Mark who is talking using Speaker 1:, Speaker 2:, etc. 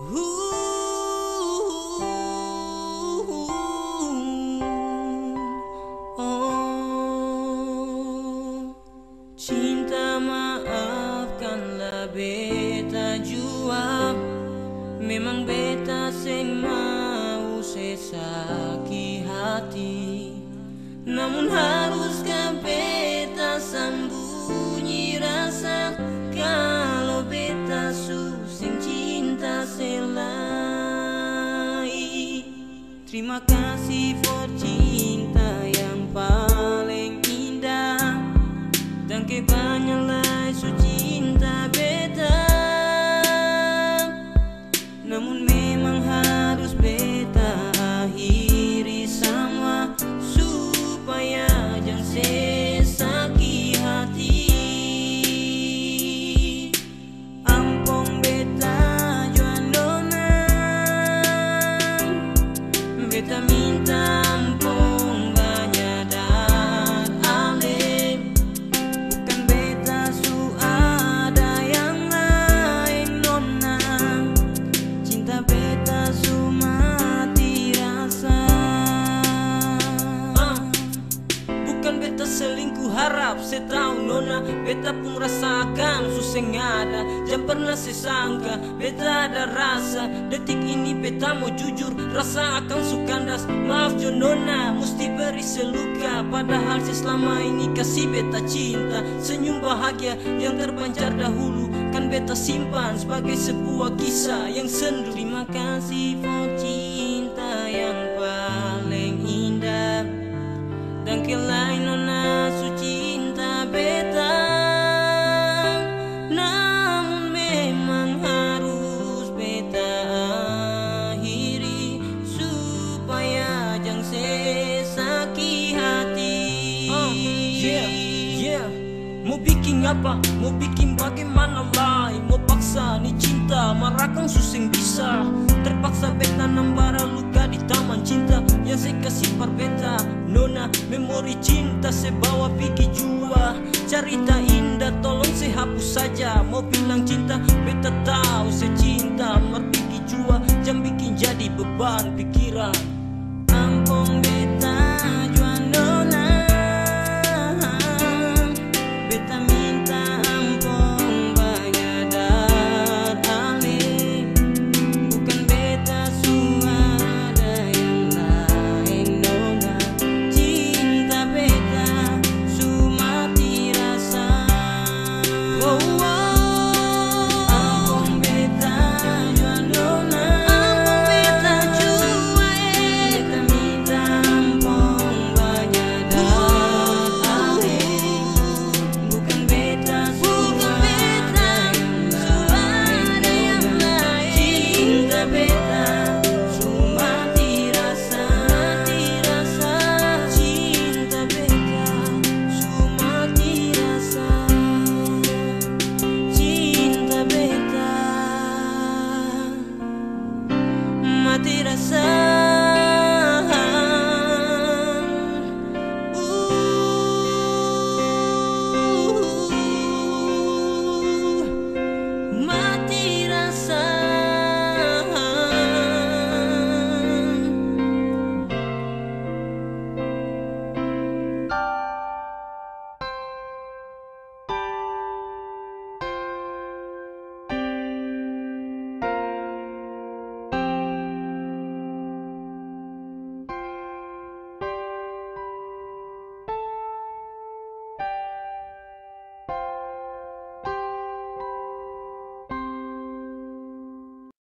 Speaker 1: Oh, cinta maafkanlah beta jua. Memang beta sing mau sesaki hati. Namun hati Terima kasih for cinta yang paling indah. Dan kebanyakan su cinta beta. Namun memang harus beta Beta minta selingkuh harap saya tahu nona. Beta pun rasakan suseng ada Jangan pernah saya sangka Beta ada rasa. Detik ini beta mau jujur Rasa akan sukandas. Maaf jo nona Mesti beri seluka. Padahal saya selama ini kasih beta cinta. Senyum bahagia yang terpancar dahulu. Kan beta simpan sebagai sebuah kisah yang sendu. Terima kasih for cinta yang paling indah. Dan kelai bikin apa? Mau bikin bagaimana? Lain? Mau paksa nih cinta Marakang suseng bisa. Terpaksa beta nambara luka di taman cinta. Yang saya kasih par beta Nona memori cinta. Saya bawa pergi jua. Cerita indah tolong saya hapus saja. Mau bilang cinta beta tahu saya cinta. Mar pergi jua Jangan bikin jadi beban pikiran